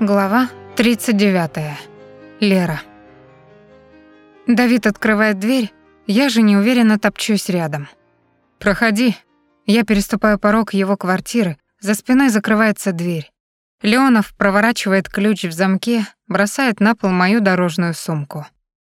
Глава 39. Лера. Давид открывает дверь, я же неуверенно топчусь рядом. «Проходи». Я переступаю порог его квартиры, за спиной закрывается дверь. Леонов проворачивает ключ в замке, бросает на пол мою дорожную сумку.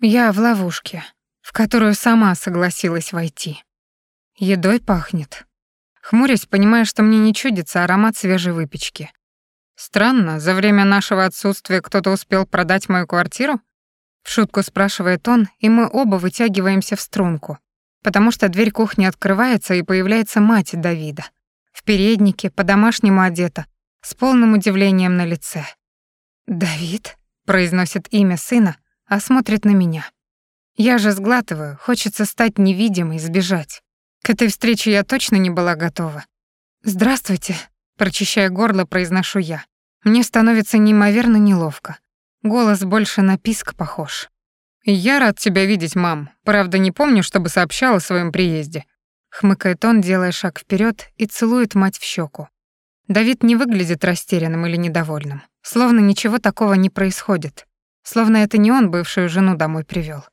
Я в ловушке, в которую сама согласилась войти. Едой пахнет. Хмурясь, понимая, что мне не чудится аромат свежей выпечки. Странно, за время нашего отсутствия кто-то успел продать мою квартиру? В шутку спрашивает он, и мы оба вытягиваемся в струнку, потому что дверь кухни открывается, и появляется мать Давида. В переднике, по-домашнему одета, с полным удивлением на лице. «Давид?» — произносит имя сына, а смотрит на меня. Я же сглатываю, хочется стать невидимой, сбежать. К этой встрече я точно не была готова. «Здравствуйте», — прочищая горло, произношу я. Мне становится неимоверно неловко. Голос больше на писк похож. «Я рад тебя видеть, мам. Правда, не помню, чтобы сообщал о своем приезде». Хмыкает он, делая шаг вперед и целует мать в щеку. Давид не выглядит растерянным или недовольным. Словно ничего такого не происходит. Словно это не он бывшую жену домой привел.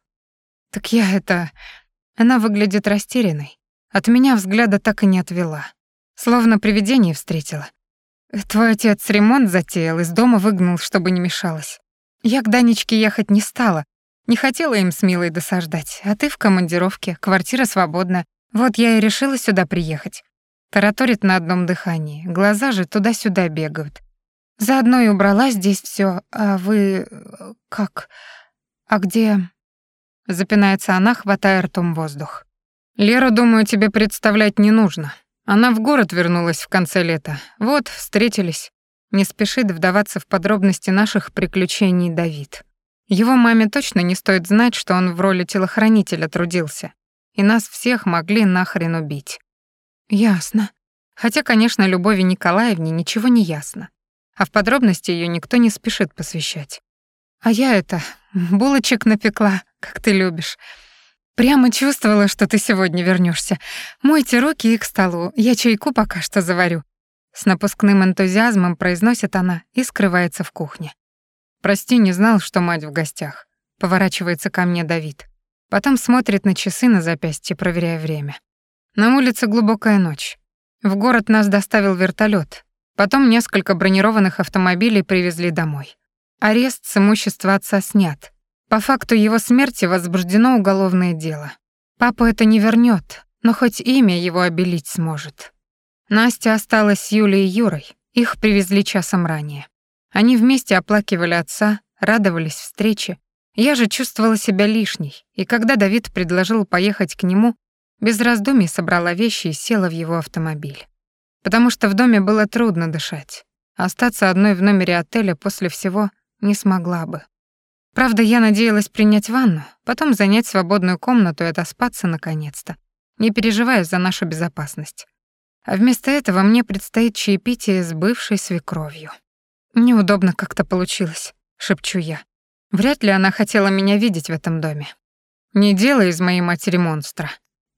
«Так я это...» Она выглядит растерянной. От меня взгляда так и не отвела. Словно привидение встретила. Твой отец ремонт затеял, из дома выгнал, чтобы не мешалось. Я к Данечке ехать не стала. Не хотела им с Милой досаждать. А ты в командировке, квартира свободна. Вот я и решила сюда приехать. Тараторит на одном дыхании. Глаза же туда-сюда бегают. Заодно и убрала здесь все. А вы... как? А где... Запинается она, хватая ртом воздух. «Леру, думаю, тебе представлять не нужно. Она в город вернулась в конце лета. Вот, встретились. Не спешит вдаваться в подробности наших приключений Давид. Его маме точно не стоит знать, что он в роли телохранителя трудился. И нас всех могли нахрен убить. Ясно. Хотя, конечно, Любови Николаевне ничего не ясно. А в подробности ее никто не спешит посвящать. А я это, булочек напекла, как ты любишь. Прямо чувствовала, что ты сегодня вернешься. Мойте руки и к столу, я чайку пока что заварю. С напускным энтузиазмом произносит она и скрывается в кухне. Прости, не знал, что мать в гостях. Поворачивается ко мне Давид. Потом смотрит на часы на запястье, проверяя время. На улице глубокая ночь. В город нас доставил вертолет. Потом несколько бронированных автомобилей привезли домой. Арест с имущества отца снят. По факту его смерти возбуждено уголовное дело. Папу это не вернет, но хоть имя его обелить сможет. Настя осталась с Юлей и Юрой, их привезли часом ранее. Они вместе оплакивали отца, радовались встрече. Я же чувствовала себя лишней, и когда Давид предложил поехать к нему, без раздумий собрала вещи и села в его автомобиль. Потому что в доме было трудно дышать. Остаться одной в номере отеля после всего не смогла бы. Правда, я надеялась принять ванну, потом занять свободную комнату и отоспаться наконец-то, не переживая за нашу безопасность. А вместо этого мне предстоит чаепитие с бывшей свекровью. Неудобно как-то получилось, шепчу я. Вряд ли она хотела меня видеть в этом доме. Не делай из моей матери монстра,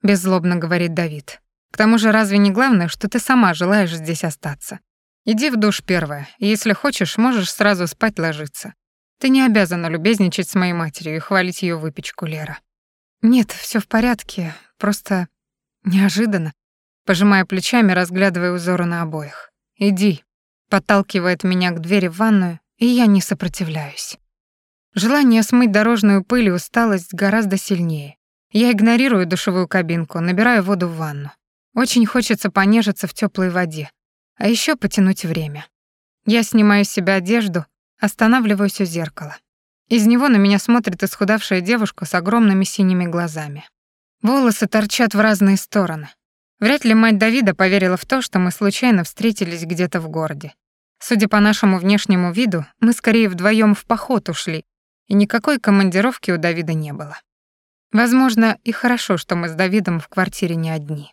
беззлобно говорит Давид. К тому же разве не главное, что ты сама желаешь здесь остаться? Иди в душ первая, и если хочешь, можешь сразу спать ложиться. Ты не обязана любезничать с моей матерью и хвалить ее выпечку, Лера. Нет, все в порядке, просто неожиданно. Пожимая плечами, разглядывая узоры на обоих. Иди. Подталкивает меня к двери в ванную, и я не сопротивляюсь. Желание смыть дорожную пыль и усталость гораздо сильнее. Я игнорирую душевую кабинку, набираю воду в ванну. Очень хочется понежиться в теплой воде, а еще потянуть время. Я снимаю с себя одежду, Останавливаюсь у зеркала. Из него на меня смотрит исхудавшая девушка с огромными синими глазами. Волосы торчат в разные стороны. Вряд ли мать Давида поверила в то, что мы случайно встретились где-то в городе. Судя по нашему внешнему виду, мы скорее вдвоем в поход ушли, и никакой командировки у Давида не было. Возможно, и хорошо, что мы с Давидом в квартире не одни.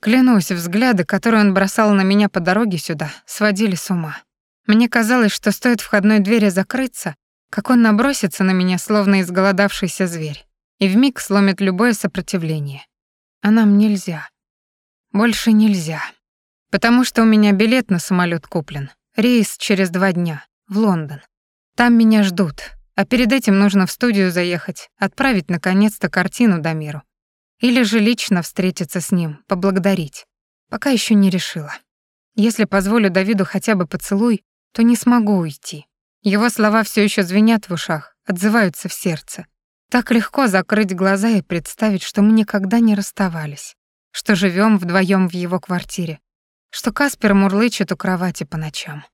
Клянусь, взгляды, которые он бросал на меня по дороге сюда, сводили с ума. Мне казалось, что стоит входной двери закрыться, как он набросится на меня, словно изголодавшийся зверь, и вмиг сломит любое сопротивление. А нам нельзя. Больше нельзя. Потому что у меня билет на самолет куплен. Рейс через два дня. в Лондон. Там меня ждут, а перед этим нужно в студию заехать, отправить наконец-то картину Дамиру. Или же лично встретиться с ним, поблагодарить. Пока еще не решила. Если позволю Давиду хотя бы поцелуй, то не смогу уйти. Его слова все еще звенят в ушах, отзываются в сердце. Так легко закрыть глаза и представить, что мы никогда не расставались, что живем вдвоем в его квартире, что Каспер мурлычет у кровати по ночам.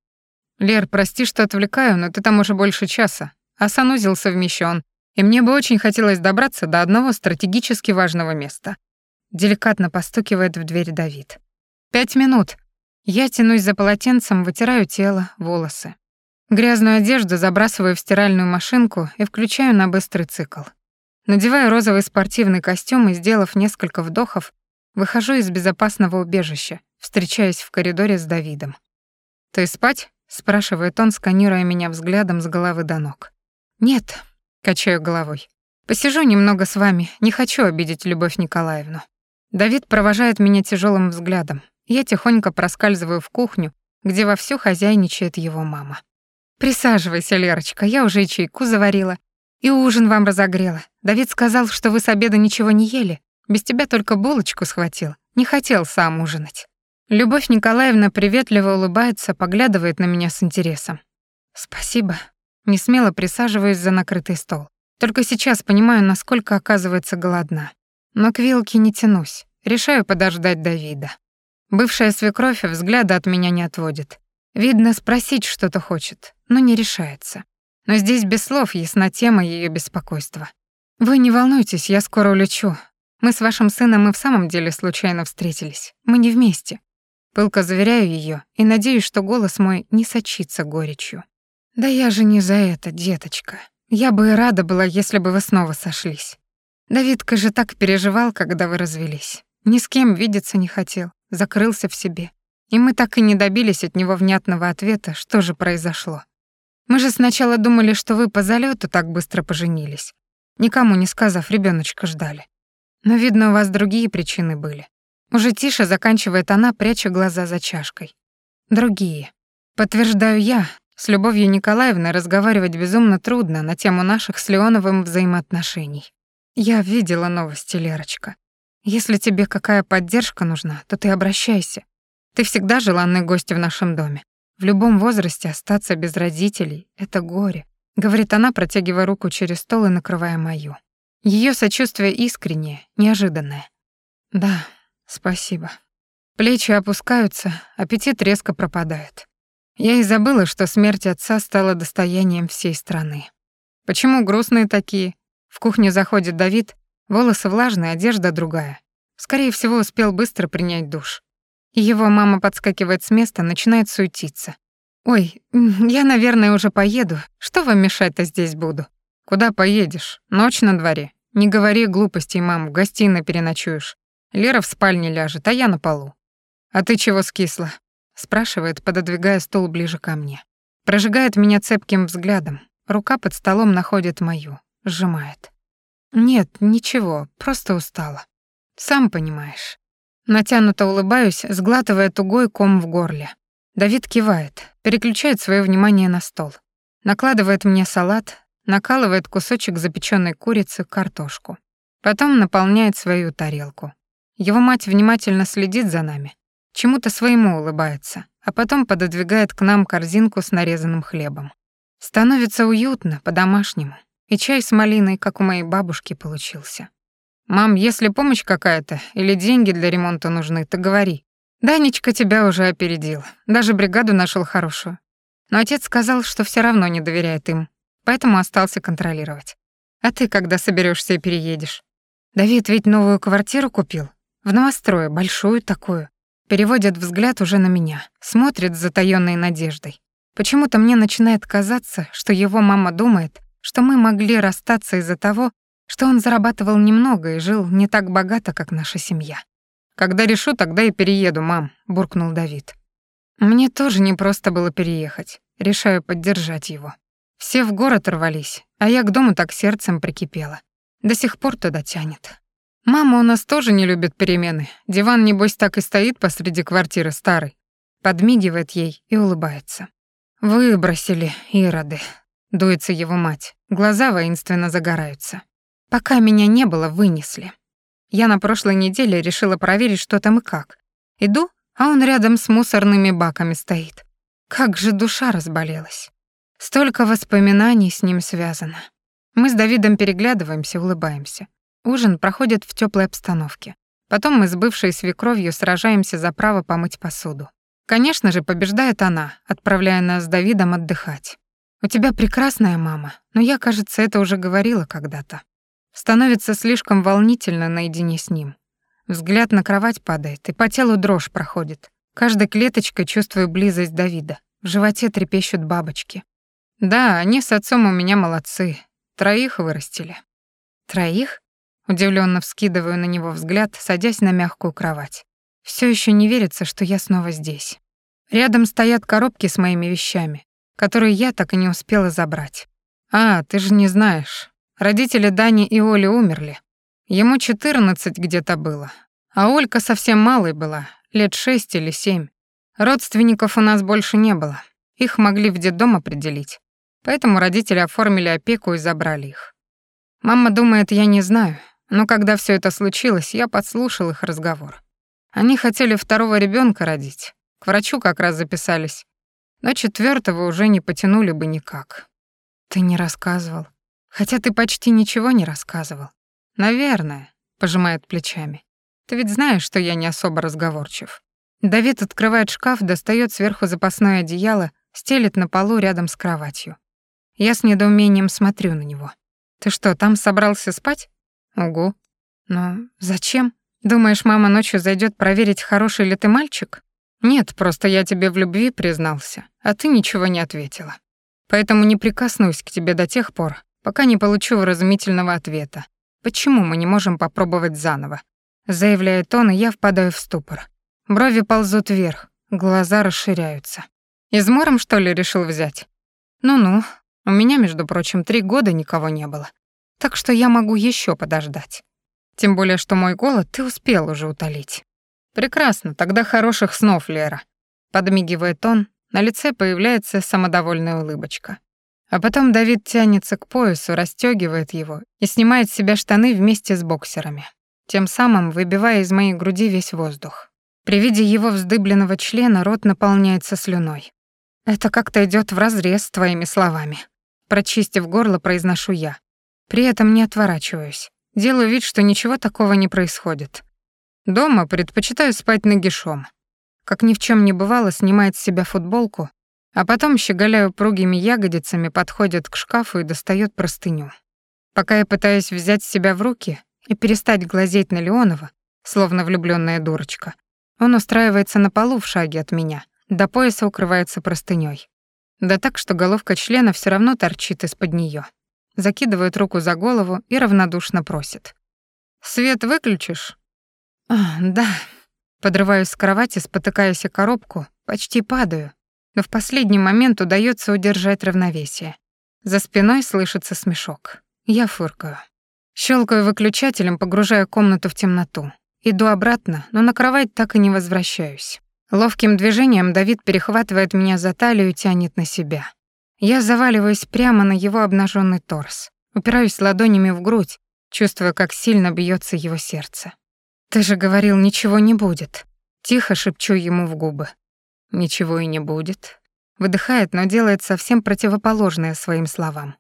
«Лер, прости, что отвлекаю, но ты там уже больше часа, а санузел совмещен, и мне бы очень хотелось добраться до одного стратегически важного места». Деликатно постукивает в дверь Давид. «Пять минут», я тянусь за полотенцем, вытираю тело, волосы. Грязную одежду забрасываю в стиральную машинку и включаю на быстрый цикл. Надеваю розовый спортивный костюм и, сделав несколько вдохов, выхожу из безопасного убежища, встречаясь в коридоре с Давидом. «Ты спать?» — спрашивает он, сканируя меня взглядом с головы до ног. «Нет», — качаю головой. «Посижу немного с вами, не хочу обидеть Любовь Николаевну». Давид провожает меня тяжелым взглядом, я тихонько проскальзываю в кухню, где вовсю хозяйничает его мама. «Присаживайся, Лерочка, я уже и чайку заварила, и ужин вам разогрела. Давид сказал, что вы с обеда ничего не ели, без тебя только булочку схватил, не хотел сам ужинать». Любовь Николаевна приветливо улыбается, поглядывает на меня с интересом. «Спасибо». Не смело присаживаюсь за накрытый стол. Только сейчас понимаю, насколько оказывается голодна. Но к вилке не тянусь. Решаю подождать Давида. Бывшая свекровь взгляда от меня не отводит. Видно, спросить что-то хочет, но не решается. Но здесь без слов ясна тема ее беспокойства. «Вы не волнуйтесь, я скоро улечу. Мы с вашим сыном и в самом деле случайно встретились. Мы не вместе». Пылко заверяю ее и надеюсь, что голос мой не сочится горечью. «Да я же не за это, деточка. Я бы и рада была, если бы вы снова сошлись. Давидка же так переживал, когда вы развелись. Ни с кем видеться не хотел закрылся в себе. И мы так и не добились от него внятного ответа, что же произошло. Мы же сначала думали, что вы по залету так быстро поженились. Никому не сказав, ребеночка ждали. Но, видно, у вас другие причины были. Уже тише заканчивает она, пряча глаза за чашкой. Другие. Подтверждаю я, с Любовью Николаевной разговаривать безумно трудно на тему наших с Леоновым взаимоотношений. Я видела новости, Лерочка. Если тебе какая поддержка нужна, то ты обращайся. Ты всегда желанный гость в нашем доме. В любом возрасте остаться без родителей — это горе», — говорит она, протягивая руку через стол и накрывая мою. Ее сочувствие искреннее, неожиданное. «Да, спасибо». Плечи опускаются, аппетит резко пропадает. Я и забыла, что смерть отца стала достоянием всей страны. Почему грустные такие? В кухню заходит Давид Волосы влажные, одежда другая. Скорее всего, успел быстро принять душ. его мама подскакивает с места, начинает суетиться. «Ой, я, наверное, уже поеду. Что вам мешать-то здесь буду?» «Куда поедешь? Ночь на дворе. Не говори глупостей, мам, в гостиной переночуешь. Лера в спальне ляжет, а я на полу». «А ты чего скисла?» — спрашивает, пододвигая стул ближе ко мне. Прожигает меня цепким взглядом. Рука под столом находит мою, сжимает. Нет, ничего, просто устала. Сам понимаешь. Натянуто улыбаюсь, сглатывая тугой ком в горле. Давид кивает, переключает свое внимание на стол. Накладывает мне салат, накалывает кусочек запеченной курицы, картошку. Потом наполняет свою тарелку. Его мать внимательно следит за нами, чему-то своему улыбается, а потом пододвигает к нам корзинку с нарезанным хлебом. Становится уютно, по-домашнему. И чай с малиной, как у моей бабушки, получился. «Мам, если помощь какая-то или деньги для ремонта нужны, то говори. Данечка тебя уже опередил, даже бригаду нашел хорошую. Но отец сказал, что все равно не доверяет им, поэтому остался контролировать. А ты когда соберешься и переедешь? Давид ведь новую квартиру купил, в новострое, большую такую. Переводит взгляд уже на меня, смотрит с затаённой надеждой. Почему-то мне начинает казаться, что его мама думает, что мы могли расстаться из-за того, что он зарабатывал немного и жил не так богато, как наша семья. «Когда решу, тогда и перееду, мам», — буркнул Давид. Мне тоже не просто было переехать. Решаю поддержать его. Все в город рвались, а я к дому так сердцем прикипела. До сих пор туда тянет. Мама у нас тоже не любит перемены. Диван, небось, так и стоит посреди квартиры старый. Подмигивает ей и улыбается. «Выбросили, ироды», — дуется его мать. Глаза воинственно загораются. «Пока меня не было, вынесли. Я на прошлой неделе решила проверить, что там и как. Иду, а он рядом с мусорными баками стоит. Как же душа разболелась. Столько воспоминаний с ним связано. Мы с Давидом переглядываемся, улыбаемся. Ужин проходит в теплой обстановке. Потом мы с бывшей свекровью сражаемся за право помыть посуду. Конечно же, побеждает она, отправляя нас с Давидом отдыхать. У тебя прекрасная мама, но я, кажется, это уже говорила когда-то. Становится слишком волнительно наедине с ним. Взгляд на кровать падает, и по телу дрожь проходит. Каждой клеточкой чувствую близость Давида. В животе трепещут бабочки. Да, они с отцом у меня молодцы. Троих вырастили. Троих? Удивленно вскидываю на него взгляд, садясь на мягкую кровать. Все еще не верится, что я снова здесь. Рядом стоят коробки с моими вещами, которые я так и не успела забрать. А, ты же не знаешь. Родители Дани и Оли умерли. Ему 14 где-то было. А Олька совсем малой была, лет шесть или семь. Родственников у нас больше не было. Их могли в детдом определить. Поэтому родители оформили опеку и забрали их. Мама думает, я не знаю, но когда все это случилось, я подслушал их разговор. Они хотели второго ребенка родить. К врачу как раз записались. Но четвертого уже не потянули бы никак. Ты не рассказывал. Хотя ты почти ничего не рассказывал. Наверное, пожимает плечами. Ты ведь знаешь, что я не особо разговорчив. Давид открывает шкаф, достает сверху запасное одеяло, стелит на полу рядом с кроватью. Я с недоумением смотрю на него. Ты что, там собрался спать? Угу. Но зачем? Думаешь, мама ночью зайдет проверить, хороший ли ты мальчик? Нет, просто я тебе в любви признался, а ты ничего не ответила. Поэтому не прикоснусь к тебе до тех пор, пока не получу вразумительного ответа. Почему мы не можем попробовать заново? Заявляет он, и я впадаю в ступор. Брови ползут вверх, глаза расширяются. Измором, что ли, решил взять? Ну-ну, у меня, между прочим, три года никого не было. Так что я могу еще подождать. Тем более, что мой голод ты успел уже утолить. Прекрасно, тогда хороших снов, Лера. Подмигивает он, на лице появляется самодовольная улыбочка. А потом Давид тянется к поясу, расстёгивает его и снимает с себя штаны вместе с боксерами, тем самым выбивая из моей груди весь воздух. При виде его вздыбленного члена рот наполняется слюной. Это как-то идёт вразрез с твоими словами. Прочистив горло, произношу я. При этом не отворачиваюсь. Делаю вид, что ничего такого не происходит. Дома предпочитаю спать нагишом. Как ни в чем не бывало, снимает с себя футболку, а потом, щеголяя упругими ягодицами, подходит к шкафу и достает простыню. Пока я пытаюсь взять себя в руки и перестать глазеть на Леонова, словно влюбленная дурочка, он устраивается на полу в шаге от меня, до пояса укрывается простыней. Да так, что головка члена все равно торчит из-под нее закидывает руку за голову и равнодушно просит. «Свет выключишь?» А, «Да». Подрываюсь с кровати, спотыкаясь о коробку, почти падаю, но в последний момент удается удержать равновесие. За спиной слышится смешок. Я фыркаю. Щелкаю выключателем, погружая комнату в темноту. Иду обратно, но на кровать так и не возвращаюсь. Ловким движением Давид перехватывает меня за талию и тянет на себя. Я заваливаюсь прямо на его обнаженный торс, упираюсь ладонями в грудь, чувствуя, как сильно бьется его сердце. «Ты же говорил, ничего не будет». Тихо шепчу ему в губы. «Ничего и не будет». Выдыхает, но делает совсем противоположное своим словам.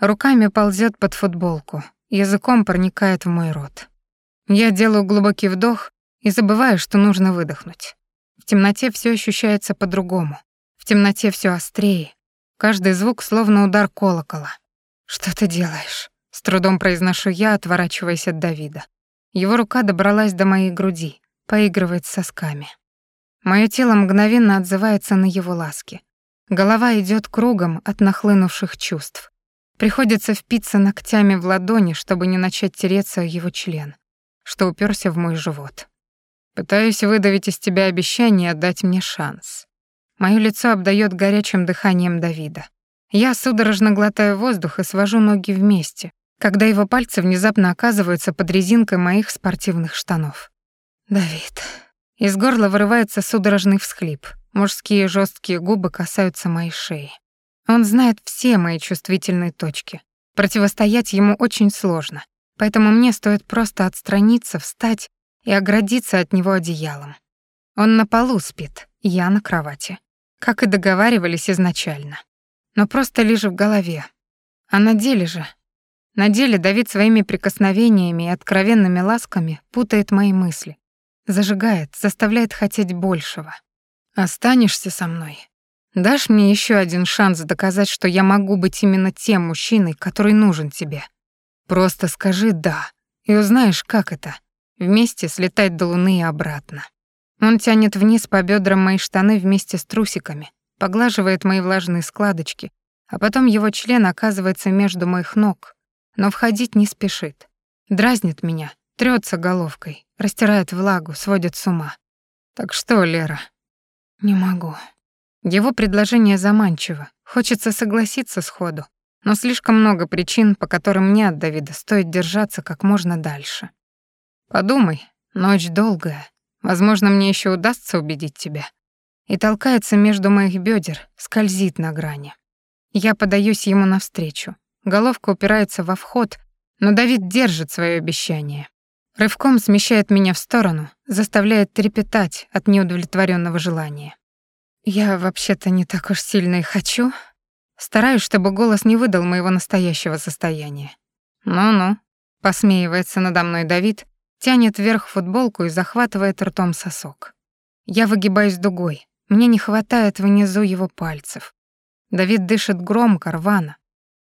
Руками ползет под футболку, языком проникает в мой рот. Я делаю глубокий вдох и забываю, что нужно выдохнуть. В темноте все ощущается по-другому. В темноте все острее, Каждый звук словно удар колокола. «Что ты делаешь?» — с трудом произношу я, отворачиваясь от Давида. Его рука добралась до моей груди, поигрывает с сосками. Моё тело мгновенно отзывается на его ласки. Голова идёт кругом от нахлынувших чувств. Приходится впиться ногтями в ладони, чтобы не начать тереться его член, что уперся в мой живот. Пытаюсь выдавить из тебя обещание отдать мне шанс. Моё лицо обдаёт горячим дыханием Давида. Я судорожно глотаю воздух и свожу ноги вместе, когда его пальцы внезапно оказываются под резинкой моих спортивных штанов. «Давид...» Из горла вырывается судорожный всхлип. Мужские жесткие губы касаются моей шеи. Он знает все мои чувствительные точки. Противостоять ему очень сложно, поэтому мне стоит просто отстраниться, встать и оградиться от него одеялом. Он на полу спит, я на кровати. Как и договаривались изначально. Но просто лишь в голове. А на деле же... На деле Давид своими прикосновениями и откровенными ласками путает мои мысли. Зажигает, заставляет хотеть большего. Останешься со мной. Дашь мне еще один шанс доказать, что я могу быть именно тем мужчиной, который нужен тебе. Просто скажи «да», и узнаешь, как это — вместе слетать до луны и обратно. Он тянет вниз по бедрам мои штаны вместе с трусиками, поглаживает мои влажные складочки, а потом его член оказывается между моих ног, но входить не спешит. Дразнит меня, трется головкой, растирает влагу, сводит с ума. Так что, Лера, не могу. Его предложение заманчиво, хочется согласиться сходу, но слишком много причин, по которым мне от Давида стоит держаться как можно дальше. Подумай, ночь долгая, возможно, мне еще удастся убедить тебя. И толкается между моих бедер, скользит на грани. Я подаюсь ему навстречу. Головка упирается во вход, но Давид держит свое обещание. Рывком смещает меня в сторону, заставляет трепетать от неудовлетворенного желания. Я вообще-то не так уж сильно и хочу. Стараюсь, чтобы голос не выдал моего настоящего состояния. Ну-ну, посмеивается надо мной Давид, тянет вверх футболку и захватывает ртом сосок. Я выгибаюсь дугой. Мне не хватает внизу его пальцев. Давид дышит громко, рвано.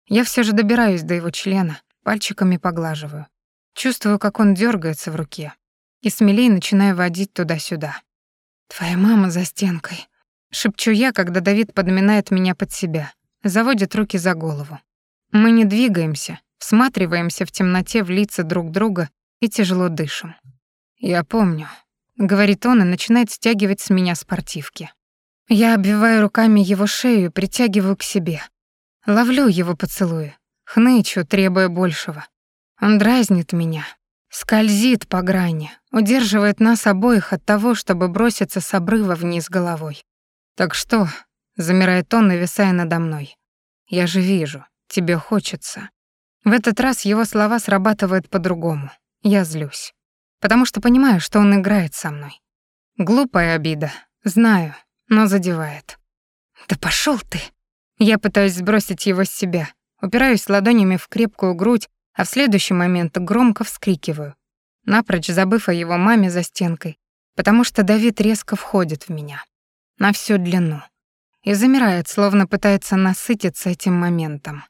Я все же добираюсь до его члена, пальчиками поглаживаю. Чувствую, как он дергается в руке. И смелее начинаю водить туда-сюда. «Твоя мама за стенкой», — шепчу я, когда Давид подминает меня под себя, заводит руки за голову. Мы не двигаемся, всматриваемся в темноте в лица друг друга и тяжело дышим. «Я помню», — говорит он и начинает стягивать с меня спортивки. Я обвиваю руками его шею, притягиваю к себе. Ловлю его поцелуи, хнычу, требуя большего. Он дразнит меня, скользит по грани, удерживает нас обоих от того, чтобы броситься с обрыва вниз головой. «Так что?» — замирает он, нависая надо мной. «Я же вижу, тебе хочется». В этот раз его слова срабатывают по-другому. Я злюсь. Потому что понимаю, что он играет со мной. Глупая обида, знаю, но задевает. «Да пошел ты!» Я пытаюсь сбросить его с себя, упираюсь ладонями в крепкую грудь, а в следующий момент громко вскрикиваю, напрочь забыв о его маме за стенкой, потому что Давид резко входит в меня, на всю длину, и замирает, словно пытается насытиться этим моментом.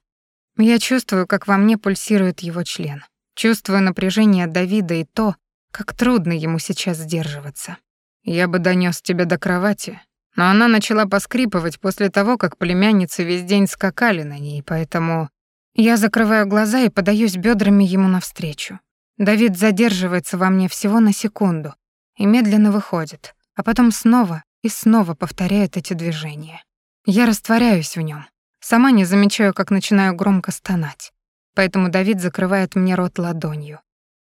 Я чувствую, как во мне пульсирует его член, чувствую напряжение Давида и то, как трудно ему сейчас сдерживаться. «Я бы донёс тебя до кровати, но она начала поскрипывать после того, как племянницы весь день скакали на ней, поэтому я закрываю глаза и подаюсь бедрами ему навстречу. Давид задерживается во мне всего на секунду и медленно выходит, а потом снова и снова повторяет эти движения. Я растворяюсь в нем, сама не замечаю, как начинаю громко стонать. Поэтому Давид закрывает мне рот ладонью.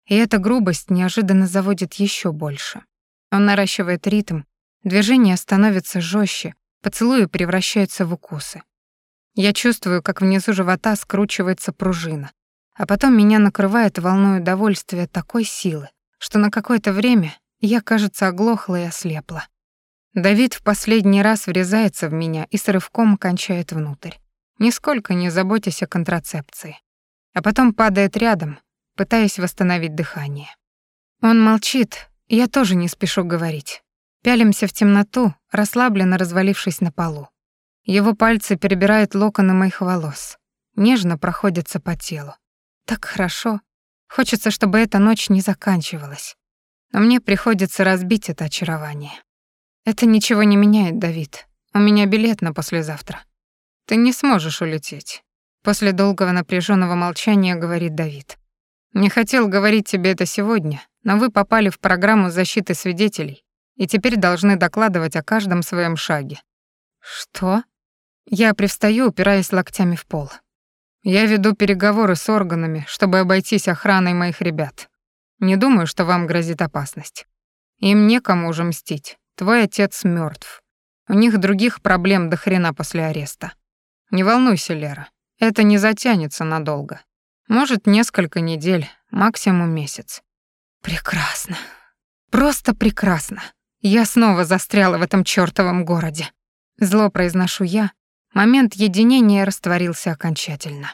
И эта грубость неожиданно заводит еще больше. Он наращивает ритм, движения становятся жестче, поцелуи превращаются в укусы. Я чувствую, как внизу живота скручивается пружина, а потом меня накрывает волной удовольствия такой силы, что на какое-то время я, кажется, оглохла и ослепла. Давид в последний раз врезается в меня и с рывком кончает внутрь, нисколько не заботясь о контрацепции. А потом падает рядом, пытаясь восстановить дыхание. Он молчит, я тоже не спешу говорить. Пялимся в темноту, расслабленно развалившись на полу. Его пальцы перебирают локоны моих волос, нежно проходятся по телу. Так хорошо. Хочется, чтобы эта ночь не заканчивалась. Но мне приходится разбить это очарование. Это ничего не меняет, Давид. У меня билет на послезавтра. Ты не сможешь улететь. После долгого напряженного молчания говорит Давид. Не хотел говорить тебе это сегодня, но вы попали в программу защиты свидетелей и теперь должны докладывать о каждом своем шаге. Что? Я привстаю, упираясь локтями в пол. Я веду переговоры с органами, чтобы обойтись охраной моих ребят. Не думаю, что вам грозит опасность. Им некому уже мстить. Твой отец мертв. У них других проблем до хрена после ареста. Не волнуйся, Лера, это не затянется надолго. Может, несколько недель, максимум месяц. Прекрасно. Просто прекрасно. Я снова застряла в этом чёртовом городе. Зло произношу я. Момент единения растворился окончательно.